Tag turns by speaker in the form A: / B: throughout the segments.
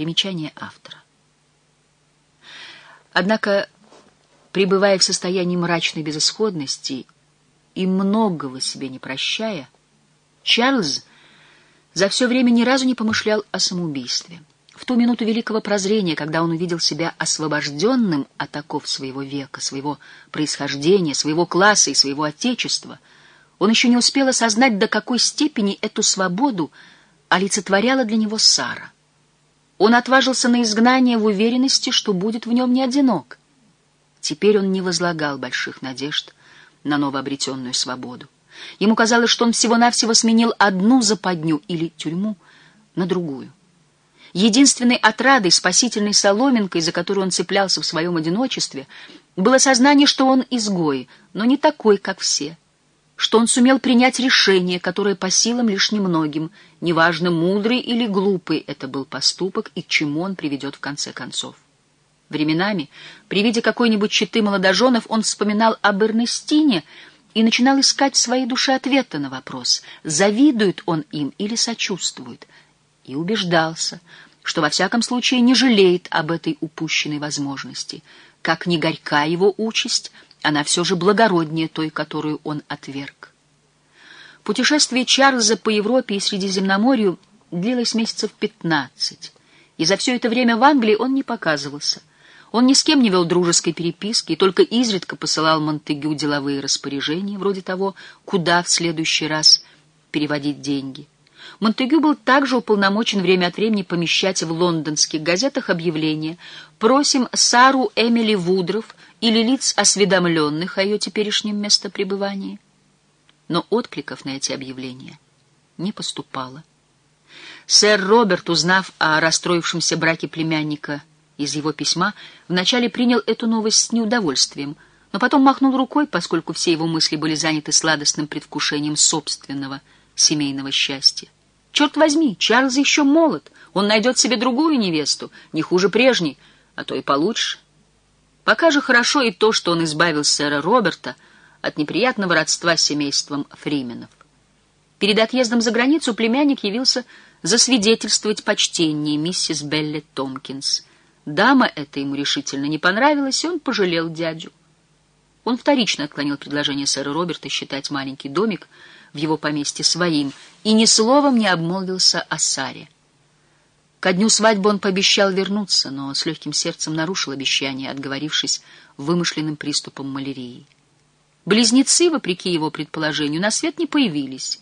A: Примечание автора. Однако, пребывая в состоянии мрачной безысходности и многого себе не прощая, Чарльз за все время ни разу не помышлял о самоубийстве. В ту минуту великого прозрения, когда он увидел себя освобожденным от оков своего века, своего происхождения, своего класса и своего отечества, он еще не успел осознать, до какой степени эту свободу олицетворяла для него Сара. Он отважился на изгнание в уверенности, что будет в нем не одинок. Теперь он не возлагал больших надежд на новообретенную свободу. Ему казалось, что он всего-навсего сменил одну западню или тюрьму на другую. Единственной отрадой, спасительной соломинкой, за которую он цеплялся в своем одиночестве, было сознание, что он изгой, но не такой, как все, что он сумел принять решение, которое по силам лишь немногим, неважно, мудрый или глупый это был поступок и к чему он приведет в конце концов. Временами, при виде какой-нибудь четы молодоженов, он вспоминал об Эрнестине и начинал искать в своей душе ответа на вопрос, завидует он им или сочувствует, и убеждался, что во всяком случае не жалеет об этой упущенной возможности. Как ни горька его участь, она все же благороднее той, которую он отверг. Путешествие Чарльза по Европе и Средиземноморью длилось месяцев пятнадцать, и за все это время в Англии он не показывался. Он ни с кем не вел дружеской переписки и только изредка посылал Монтегю деловые распоряжения, вроде того, куда в следующий раз переводить деньги. Монтегю был также уполномочен время от времени помещать в лондонских газетах объявления «Просим Сару Эмили Вудров или лиц, осведомленных о ее теперешнем местопребывании». Но откликов на эти объявления не поступало. Сэр Роберт, узнав о расстроившемся браке племянника из его письма, вначале принял эту новость с неудовольствием, но потом махнул рукой, поскольку все его мысли были заняты сладостным предвкушением собственного семейного счастья. Черт возьми, Чарльз еще молод, он найдет себе другую невесту, не хуже прежней, а то и получше. Пока же хорошо и то, что он избавил сэра Роберта от неприятного родства с семейством Фрименов. Перед отъездом за границу племянник явился засвидетельствовать почтение миссис Белли Томпкинс. Дама это ему решительно не понравилась, и он пожалел дядю. Он вторично отклонил предложение сэра Роберта считать маленький домик в его поместье своим и ни словом не обмолвился о Саре. Ко дню свадьбы он пообещал вернуться, но с легким сердцем нарушил обещание, отговорившись вымышленным приступом малярии. Близнецы, вопреки его предположению, на свет не появились,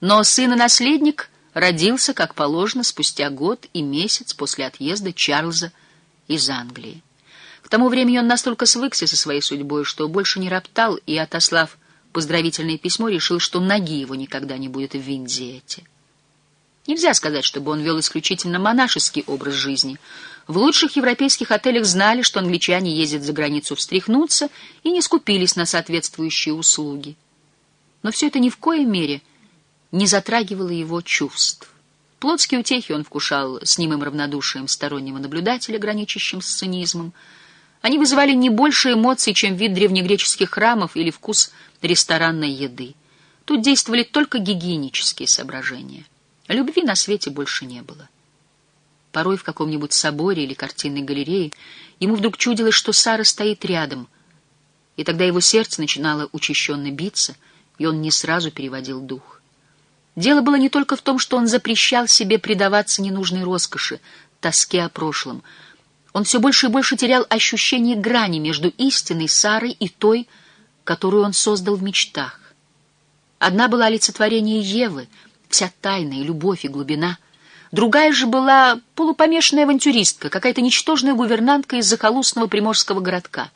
A: но сын и наследник родился, как положено, спустя год и месяц после отъезда Чарльза из Англии. К тому времени он настолько свыкся со своей судьбой, что больше не роптал и, отослав поздравительное письмо, решил, что ноги его никогда не будет в Виндзиэте. Нельзя сказать, чтобы он вел исключительно монашеский образ жизни. В лучших европейских отелях знали, что англичане ездят за границу встряхнуться и не скупились на соответствующие услуги. Но все это ни в коей мере не затрагивало его чувств. Плотские утехи он вкушал с немым равнодушием стороннего наблюдателя, граничащим с цинизмом, они вызывали не больше эмоций, чем вид древнегреческих храмов или вкус ресторанной еды. Тут действовали только гигиенические соображения. Любви на свете больше не было. Порой в каком-нибудь соборе или картинной галерее ему вдруг чудилось, что Сара стоит рядом, и тогда его сердце начинало учащенно биться, и он не сразу переводил дух. Дело было не только в том, что он запрещал себе предаваться ненужной роскоши, тоске о прошлом — он все больше и больше терял ощущение грани между истинной Сарой и той, которую он создал в мечтах. Одна была олицетворение Евы, вся тайна и любовь и глубина. Другая же была полупомешанная авантюристка, какая-то ничтожная гувернантка из захолустного приморского городка.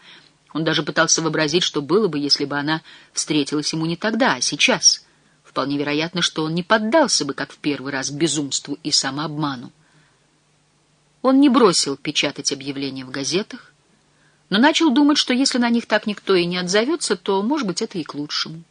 A: Он даже пытался вообразить, что было бы, если бы она встретилась ему не тогда, а сейчас. Вполне вероятно, что он не поддался бы, как в первый раз, безумству и самообману. Он не бросил печатать объявления в газетах, но начал думать, что если на них так никто и не отзовется, то, может быть, это и к лучшему.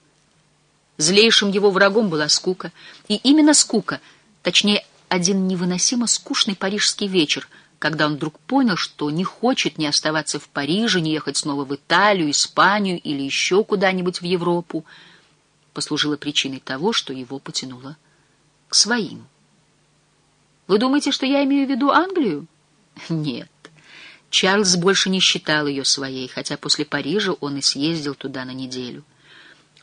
A: Злейшим его врагом была скука, и именно скука, точнее, один невыносимо скучный парижский вечер, когда он вдруг понял, что не хочет ни оставаться в Париже, ни ехать снова в Италию, Испанию или еще куда-нибудь в Европу, послужила причиной того, что его потянуло к своим. Вы думаете, что я имею в виду Англию? Нет. Чарльз больше не считал ее своей, хотя после Парижа он и съездил туда на неделю.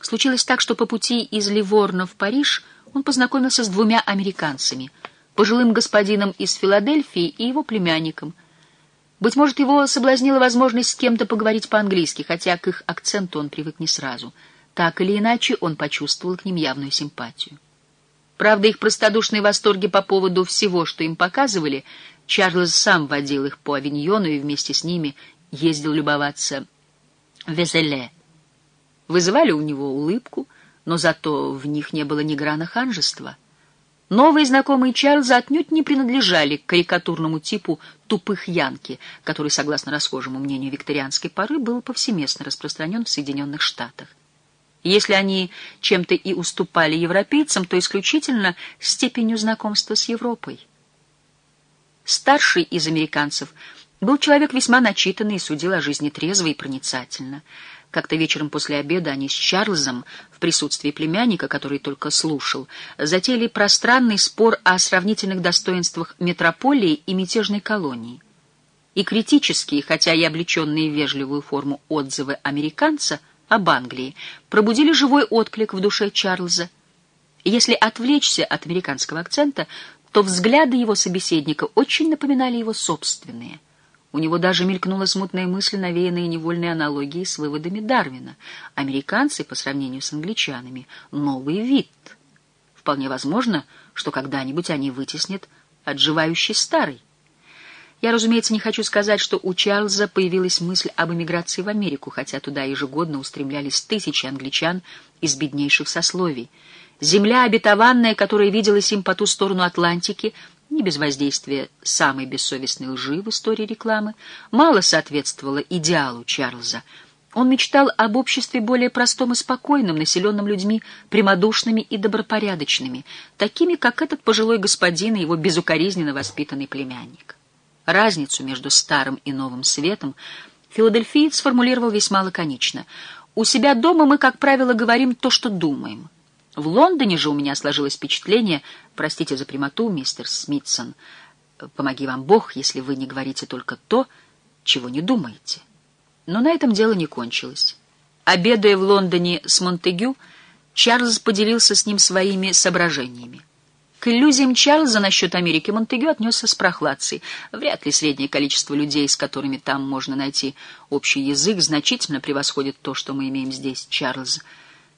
A: Случилось так, что по пути из Ливорна в Париж он познакомился с двумя американцами, пожилым господином из Филадельфии и его племянником. Быть может, его соблазнила возможность с кем-то поговорить по-английски, хотя к их акценту он привык не сразу. Так или иначе, он почувствовал к ним явную симпатию. Правда, их простодушные восторги по поводу всего, что им показывали, Чарльз сам водил их по авиньону и вместе с ними ездил любоваться Везеле. Вызывали у него улыбку, но зато в них не было ни грана ханжества. Новые знакомые Чарльза отнюдь не принадлежали к карикатурному типу тупых янки, который, согласно расхожему мнению викторианской поры, был повсеместно распространен в Соединенных Штатах. Если они чем-то и уступали европейцам, то исключительно степенью знакомства с Европой. Старший из американцев был человек весьма начитанный и судил о жизни трезво и проницательно. Как-то вечером после обеда они с Чарльзом, в присутствии племянника, который только слушал, затеяли пространный спор о сравнительных достоинствах метрополии и мятежной колонии. И критические, хотя и облеченные в вежливую форму отзывы американца — об Англии пробудили живой отклик в душе Чарльза. Если отвлечься от американского акцента, то взгляды его собеседника очень напоминали его собственные. У него даже мелькнула смутная мысль, навеянная невольной аналогией с выводами Дарвина. Американцы, по сравнению с англичанами, новый вид. Вполне возможно, что когда-нибудь они вытеснят отживающий старый. Я, разумеется, не хочу сказать, что у Чарльза появилась мысль об эмиграции в Америку, хотя туда ежегодно устремлялись тысячи англичан из беднейших сословий. Земля обетованная, которая виделась им по ту сторону Атлантики, не без воздействия самой бессовестной лжи в истории рекламы, мало соответствовала идеалу Чарльза. Он мечтал об обществе более простом и спокойном, населенном людьми прямодушными и добропорядочными, такими, как этот пожилой господин и его безукоризненно воспитанный племянник. Разницу между старым и новым светом филадельфиец сформулировал весьма лаконично. «У себя дома мы, как правило, говорим то, что думаем. В Лондоне же у меня сложилось впечатление, простите за прямоту, мистер Смитсон, помоги вам Бог, если вы не говорите только то, чего не думаете». Но на этом дело не кончилось. Обедая в Лондоне с Монтегю, Чарльз поделился с ним своими соображениями. К иллюзиям Чарльза насчет Америки Монтегю отнесся с прохладцей. Вряд ли среднее количество людей, с которыми там можно найти общий язык, значительно превосходит то, что мы имеем здесь, Чарльз.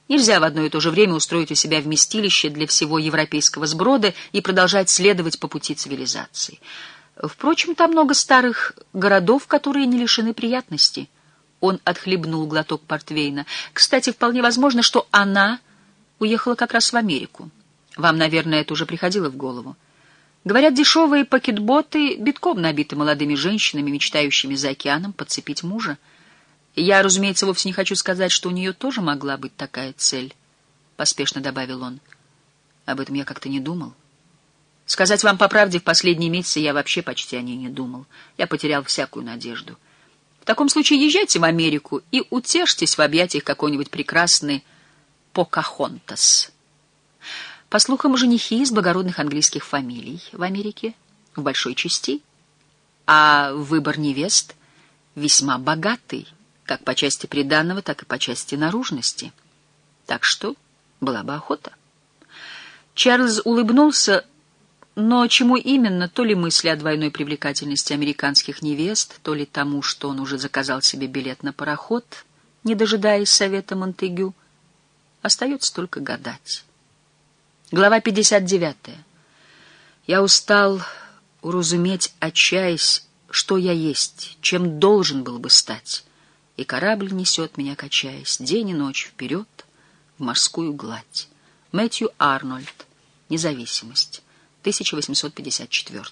A: Нельзя в одно и то же время устроить у себя вместилище для всего европейского сброда и продолжать следовать по пути цивилизации. Впрочем, там много старых городов, которые не лишены приятностей. Он отхлебнул глоток портвейна. Кстати, вполне возможно, что она уехала как раз в Америку. Вам, наверное, это уже приходило в голову. Говорят, дешевые пакетботы битком набиты молодыми женщинами, мечтающими за океаном подцепить мужа. Я, разумеется, вовсе не хочу сказать, что у нее тоже могла быть такая цель, — поспешно добавил он. Об этом я как-то не думал. Сказать вам по правде, в последние месяцы я вообще почти о ней не думал. Я потерял всякую надежду. В таком случае езжайте в Америку и утешьтесь в объятиях какой-нибудь прекрасной Покахонтас. По слухам, женихи из благородных английских фамилий в Америке в большой части, а выбор невест весьма богатый, как по части приданного, так и по части наружности. Так что была бы охота. Чарльз улыбнулся, но чему именно, то ли мысли о двойной привлекательности американских невест, то ли тому, что он уже заказал себе билет на пароход, не дожидаясь совета Монтегю, остается только гадать. Глава 59. Я устал уразуметь, отчаясь, что я есть, чем должен был бы стать. И корабль несет меня, качаясь, день и ночь вперед в морскую гладь. Мэтью Арнольд. Независимость. 1854.